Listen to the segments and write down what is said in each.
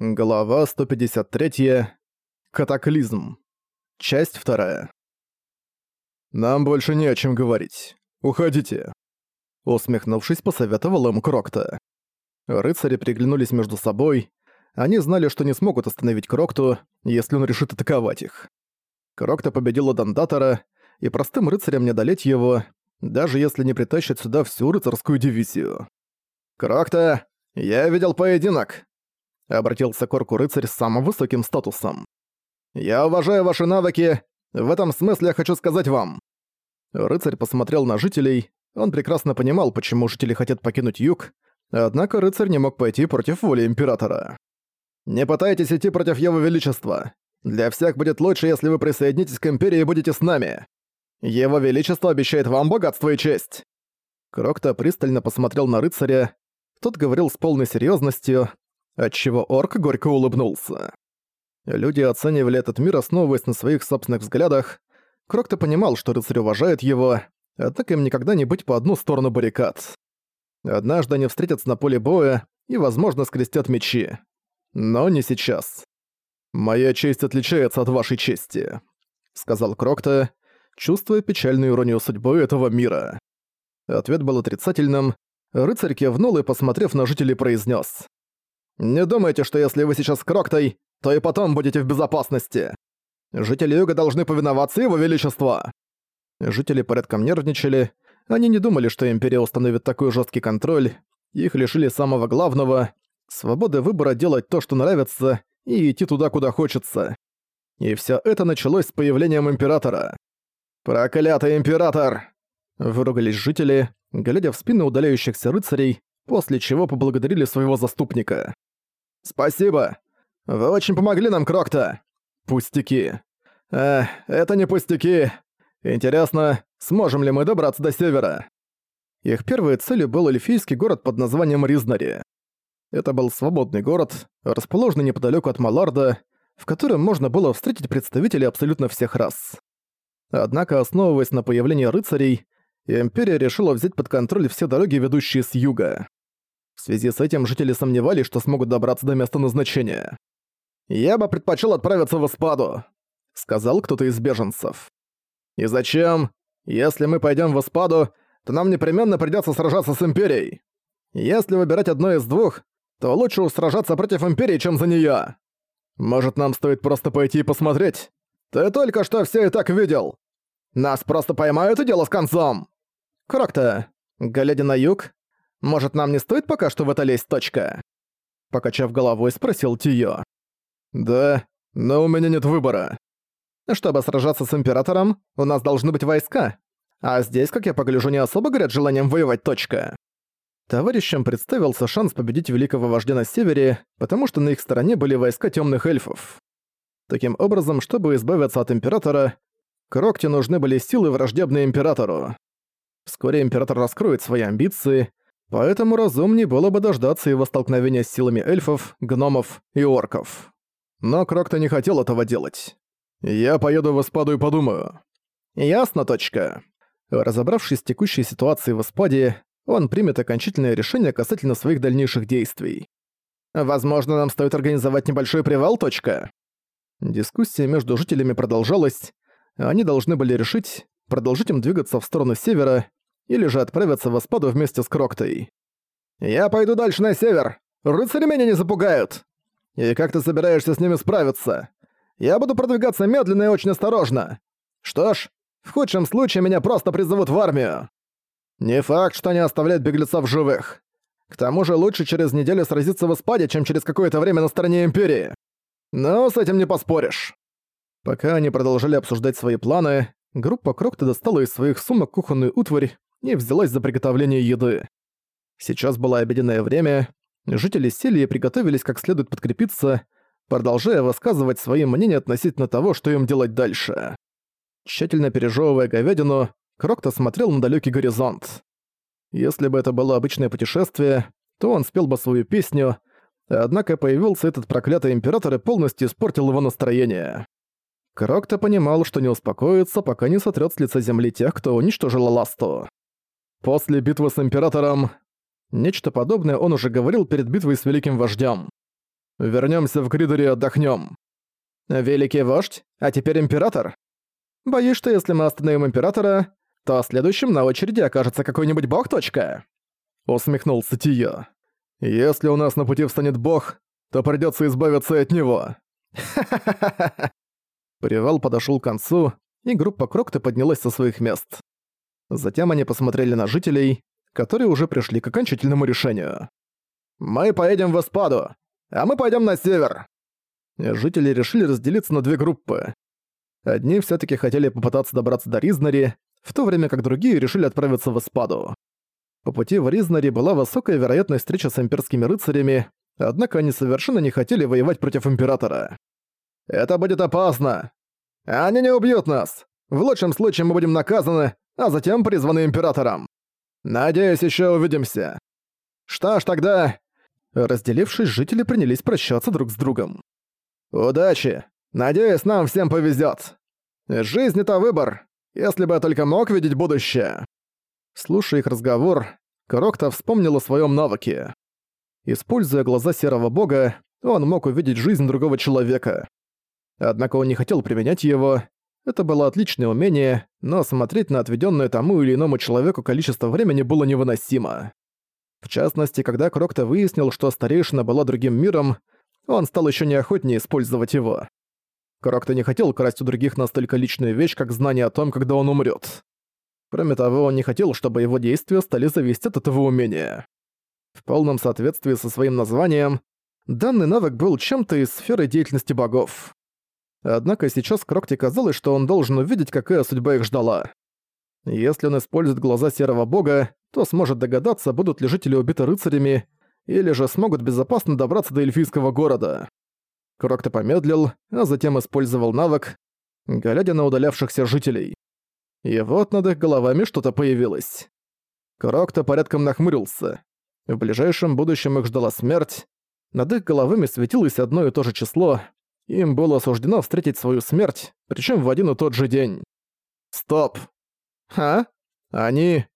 Глава 153. Катаклизм. Часть вторая. «Нам больше не о чем говорить. Уходите!» Усмехнувшись, посоветовал им Крокта. Рыцари приглянулись между собой. Они знали, что не смогут остановить Крокту, если он решит атаковать их. Крокта победила Дандатора, и простым рыцарям не одолеть его, даже если не притащат сюда всю рыцарскую дивизию. «Крокта, я видел поединок!» Обратился Корку рыцарь с самым высоким статусом. «Я уважаю ваши навыки. В этом смысле я хочу сказать вам». Рыцарь посмотрел на жителей. Он прекрасно понимал, почему жители хотят покинуть юг, однако рыцарь не мог пойти против воли императора. «Не пытайтесь идти против его величества. Для всех будет лучше, если вы присоединитесь к империи и будете с нами. Его величество обещает вам богатство и честь». Крокто пристально посмотрел на рыцаря. Тот говорил с полной серьезностью, отчего орк горько улыбнулся. Люди оценивали этот мир, основываясь на своих собственных взглядах. Крокто понимал, что рыцарь уважает его, однако им никогда не быть по одну сторону баррикад. Однажды они встретятся на поле боя и, возможно, скрестят мечи. Но не сейчас. «Моя честь отличается от вашей чести», — сказал Крокто, чувствуя печальную иронию судьбы этого мира. Ответ был отрицательным. Рыцарь кивнул и, посмотрев на жителей, произнес: не думайте, что если вы сейчас с Кроктой, то и потом будете в безопасности. Жители юга должны повиноваться его величеству. Жители порядком нервничали. Они не думали, что империя установит такой жесткий контроль. Их лишили самого главного — свободы выбора делать то, что нравится, и идти туда, куда хочется. И все это началось с появлением императора. «Проклятый император!» — выругались жители, глядя в спины удаляющихся рыцарей, после чего поблагодарили своего заступника. «Спасибо! Вы очень помогли нам, Крокта!» «Пустяки! Эх, это не пустяки! Интересно, сможем ли мы добраться до севера?» Их первой целью был эльфийский город под названием Ризнари. Это был свободный город, расположенный неподалеку от Маларда, в котором можно было встретить представителей абсолютно всех рас. Однако, основываясь на появлении рыцарей, Империя решила взять под контроль все дороги, ведущие с юга. В связи с этим жители сомневались, что смогут добраться до места назначения. «Я бы предпочел отправиться в Испаду», — сказал кто-то из беженцев. «И зачем? Если мы пойдем в Испаду, то нам непременно придется сражаться с Империей. Если выбирать одно из двух, то лучше сражаться против Империи, чем за нее. Может, нам стоит просто пойти и посмотреть? Ты только что все и так видел. Нас просто поймают и дело с концом!» Крокта, глядя на юг, может, нам не стоит пока что в это лезть, точка?» Покачав головой, спросил Тио. «Да, но у меня нет выбора. Чтобы сражаться с Императором, у нас должны быть войска. А здесь, как я погляжу, не особо горят желанием воевать, точка». Товарищам представился шанс победить великого вождя на севере, потому что на их стороне были войска темных эльфов. Таким образом, чтобы избавиться от Императора, Крокте нужны были силы, враждебные Императору. Вскоре Император раскроет свои амбиции, поэтому разумнее было бы дождаться его столкновения с силами эльфов, гномов и орков. Но Крокто не хотел этого делать. «Я поеду в Испаду и подумаю». «Ясно, точка». Разобравшись с текущей ситуацией в Испаде, он примет окончательное решение касательно своих дальнейших действий. «Возможно, нам стоит организовать небольшой привал, точка». Дискуссия между жителями продолжалась. Они должны были решить, продолжить им двигаться в сторону севера или же отправятся в Аспаду вместе с Кроктой. «Я пойду дальше на север. Рыцари меня не запугают. И как ты собираешься с ними справиться? Я буду продвигаться медленно и очень осторожно. Что ж, в худшем случае меня просто призовут в армию. Не факт, что они оставляют беглецов живых. К тому же лучше через неделю сразиться в Испаде, чем через какое-то время на стороне Империи. Но с этим не поспоришь». Пока они продолжали обсуждать свои планы, группа Крокта достала из своих сумок кухонную утварь, и взялась за приготовление еды. Сейчас было обеденное время, жители сели и приготовились как следует подкрепиться, продолжая высказывать свои мнения относительно того, что им делать дальше. Тщательно пережевывая говядину, Крокто смотрел на далекий горизонт. Если бы это было обычное путешествие, то он спел бы свою песню, однако появился этот проклятый император и полностью испортил его настроение. Крокто понимал, что не успокоится, пока не сотрёт с лица земли тех, кто уничтожил Ласту. После битвы с Императором... Нечто подобное он уже говорил перед битвой с Великим Вождем. Вернемся в Гридер и отдохнем. Великий Вождь, а теперь Император? Боюсь, что если мы остановим Императора, то следующим на очереди окажется какой-нибудь бог точка. Усмехнулся Тио. Если у нас на пути встанет бог, то придётся избавиться от него. Привал подошёл к концу, и группа Крокта поднялась со своих мест. Затем они посмотрели на жителей, которые уже пришли к окончательному решению. «Мы поедем в Эспаду, а мы пойдем на север!» Жители решили разделиться на две группы. Одни все таки хотели попытаться добраться до Ризнари, в то время как другие решили отправиться в Эспаду. По пути в Ризнари была высокая вероятность встречи с имперскими рыцарями, однако они совершенно не хотели воевать против Императора. «Это будет опасно! Они не убьют нас! В лучшем случае мы будем наказаны, а затем призваны императором. Надеюсь, еще увидимся. Что ж тогда...» Разделившись, жители принялись прощаться друг с другом. «Удачи! Надеюсь, нам всем повезет. Жизнь — это выбор, если бы я только мог видеть будущее!» Слушая их разговор, Корокта вспомнил о своем навыке. Используя глаза Серого Бога, он мог увидеть жизнь другого человека. Однако он не хотел применять его, это было отличное умение, но смотреть на отведенное тому или иному человеку количество времени было невыносимо. В частности, когда Крокта выяснил, что старейшина была другим миром, он стал еще неохотнее использовать его. Крокта не хотел красть у других настолько личную вещь, как знание о том, когда он умрет. Кроме того, он не хотел, чтобы его действия стали зависеть от этого умения. В полном соответствии со своим названием, данный навык был чем-то из сферы деятельности богов. Однако сейчас Крокте казалось, что он должен увидеть, какая судьба их ждала. Если он использует глаза Серого Бога, то сможет догадаться, будут ли жители убиты рыцарями, или же смогут безопасно добраться до эльфийского города. Крокто помедлил, а затем использовал навык, глядя на удалявшихся жителей. И вот над их головами что-то появилось. Крокто порядком нахмурился. В ближайшем будущем их ждала смерть. Над их головами светилось одно и то же число им было суждено встретить свою смерть, причем в один и тот же день. «Стоп!» «А? Они...»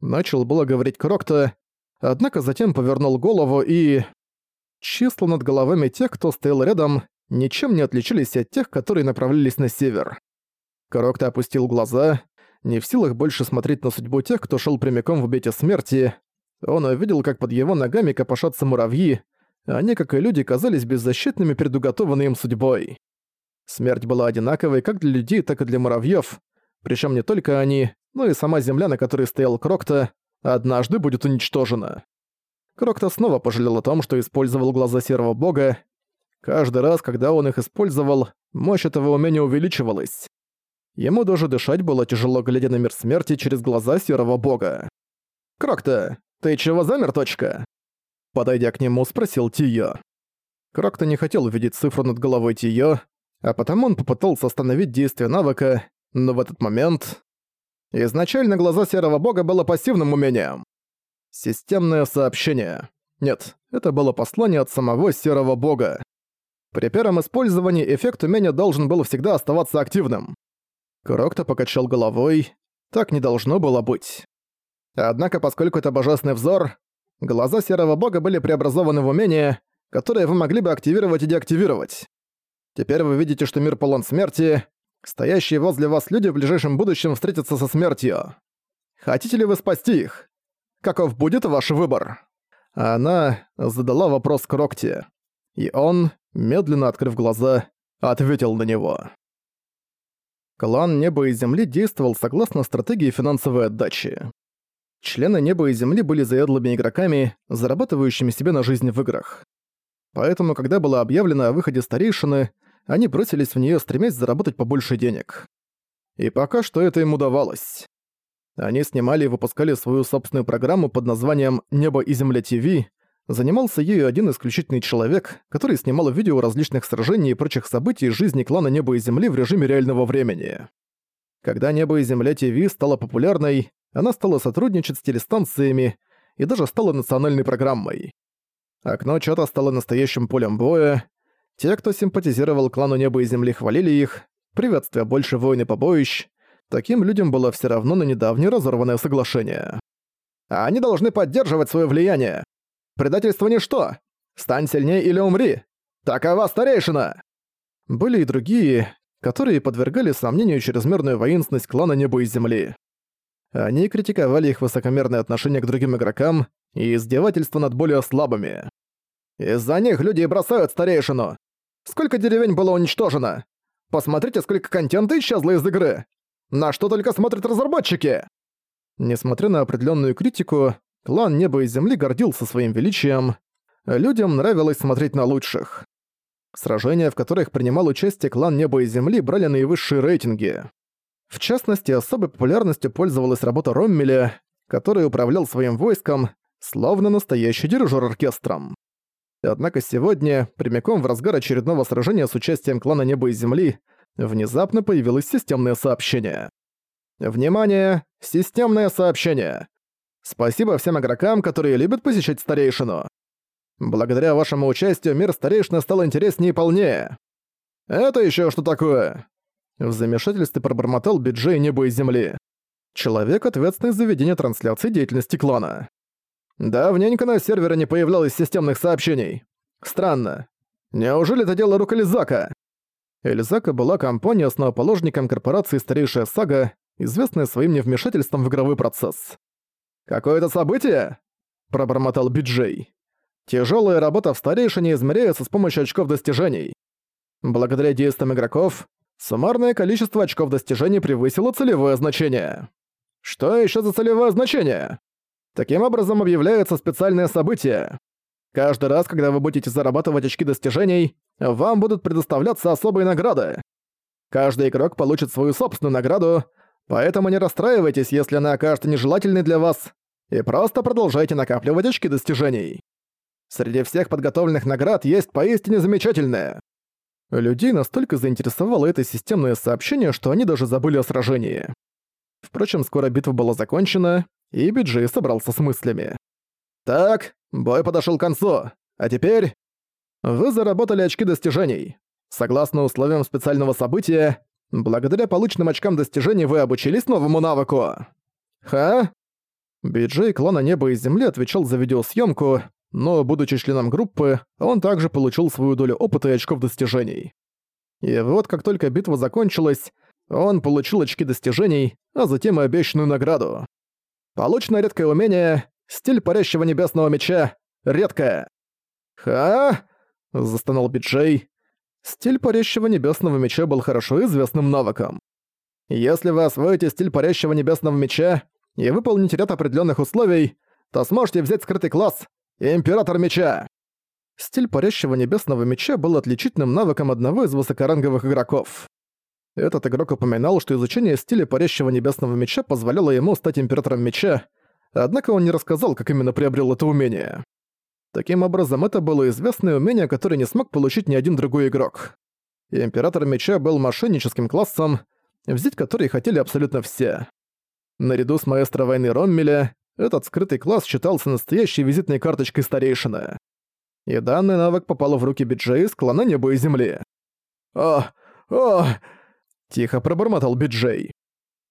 Начал было говорить Крокта, однако затем повернул голову и... Числа над головами тех, кто стоял рядом, ничем не отличились от тех, которые направлялись на север. Крокта опустил глаза, не в силах больше смотреть на судьбу тех, кто шел прямиком в бете смерти. Он увидел, как под его ногами копошатся муравьи, они, как и люди, казались беззащитными перед уготованной им судьбой. Смерть была одинаковой как для людей, так и для муравьев. Причем не только они, но и сама земля, на которой стоял Крокта, однажды будет уничтожена. Крокта снова пожалел о том, что использовал глаза серого бога. Каждый раз, когда он их использовал, мощь этого умения увеличивалась. Ему даже дышать было тяжело, глядя на мир смерти через глаза серого бога. «Крокта, ты чего замер, точка?» Подойдя к нему, спросил Тиё. Крокто не хотел видеть цифру над головой Тиё, а потом он попытался остановить действие навыка, но в этот момент... Изначально глаза Серого Бога было пассивным умением. Системное сообщение. Нет, это было послание от самого Серого Бога. При первом использовании эффект умения должен был всегда оставаться активным. Крокто покачал головой. Так не должно было быть. Однако, поскольку это божественный взор, Глаза Серого Бога были преобразованы в умения, которые вы могли бы активировать и деактивировать. Теперь вы видите, что мир полон смерти. Стоящие возле вас люди в ближайшем будущем встретятся со смертью. Хотите ли вы спасти их? Каков будет ваш выбор?» Она задала вопрос Крокте. И он, медленно открыв глаза, ответил на него. Клан Неба и Земли действовал согласно стратегии финансовой отдачи. Члены неба и земли были заядлыми игроками, зарабатывающими себе на жизнь в играх. Поэтому, когда было объявлено о выходе старейшины, они бросились в нее, стремясь заработать побольше денег. И пока что это им удавалось. Они снимали и выпускали свою собственную программу под названием «Небо и Земля ТВ», Занимался ею один исключительный человек, который снимал видео различных сражений и прочих событий жизни клана Небо и Земли в режиме реального времени. Когда Небо и Земля ТВ стало популярной, она стала сотрудничать с телестанциями и даже стала национальной программой. Окно чата стало настоящим полем боя. Те, кто симпатизировал клану Неба и Земли, хвалили их, приветствия больше войн и побоищ. Таким людям было все равно на недавнее разорванное соглашение. Они должны поддерживать свое влияние. Предательство ничто. Стань сильнее или умри. Такова старейшина! Были и другие, которые подвергали сомнению чрезмерную воинственность клана Неба и Земли. Э, Они критиковали их высокомерное отношение к другим игрокам и издевательство над более слабыми. Из-за них люди бросают старейшину. Сколько деревень было уничтожено? Посмотрите, сколько контента исчезло из игры. На что только смотрят разработчики? Несмотря на определенную критику, клан Неба и Земли гордился своим величием. Людям нравилось смотреть на лучших. Сражения, в которых принимал участие клан Неба и Земли, брали наивысшие рейтинги. В частности, особой популярностью пользовалась работа Роммеля, который управлял своим войском, словно настоящий дирижер оркестром. Однако сегодня, прямиком в разгар очередного сражения с участием клана Неба и Земли, внезапно появилось системное сообщение. Внимание! Системное сообщение! Спасибо всем игрокам, которые любят посещать старейшину. Благодаря вашему участию мир старейшина стал интереснее и полнее. Это еще что такое? В замешательстве пробормотал Биджей небо и земли. Человек, ответственный за ведение трансляции деятельности клана. Давненько на сервере не появлялось системных сообщений. Странно. Неужели это дело рук Элизака? Элизака была компанией-основоположником корпорации «Старейшая сага», известная своим невмешательством в игровой процесс. «Какое-то событие?» – пробормотал Биджей. «Тяжёлая работа в старейшине измеряется с помощью очков достижений. Благодаря действиям игроков Суммарное количество очков достижений превысило целевое значение. Что еще за целевое значение? Таким образом объявляется специальное событие. Каждый раз, когда вы будете зарабатывать очки достижений, вам будут предоставляться особые награды. Каждый игрок получит свою собственную награду, поэтому не расстраивайтесь, если она окажется нежелательной для вас, и просто продолжайте накапливать очки достижений. Среди всех подготовленных наград есть поистине замечательная. Людей настолько заинтересовало это системное сообщение, что они даже забыли о сражении. Впрочем, скоро битва была закончена, и Биджей собрался с мыслями. «Так, бой подошел к концу. А теперь...» «Вы заработали очки достижений. Согласно условиям специального события, благодаря полученным очкам достижений вы обучились новому навыку». «Ха?» Биджей-клона Неба и Земли отвечал за видеосъёмку, но, будучи членом группы, он также получил свою долю опыта и очков достижений. И вот как только битва закончилась, он получил очки достижений, а затем и обещанную награду. Получено редкое умение «Стиль парящего небесного меча» редкое. «Ха?» – застонал Биджей. Стиль парящего небесного меча был хорошо известным навыком. Если вы освоите стиль парящего небесного меча и выполните ряд определенных условий, то сможете взять скрытый класс Император меча!» Стиль парящего небесного меча был отличительным навыком одного из высокоранговых игроков. Этот игрок упоминал, что изучение стиля парящего небесного меча позволяло ему стать императором меча, однако он не рассказал, как именно приобрел это умение. Таким образом, это было известное умение, которое не смог получить ни один другой игрок. Император меча был мошенническим классом, взять который хотели абсолютно все. Наряду с маэстро войны Роммеля, этот скрытый класс считался настоящей визитной карточкой старейшины. И данный навык попал в руки Биджей из клана Неба и Земли. «О! О!» – тихо пробормотал Биджей.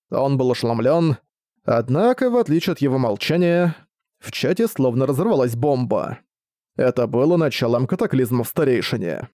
Он был ошеломлен, однако, в отличие от его молчания, в чате словно разорвалась бомба. Это было началом катаклизма в старейшине.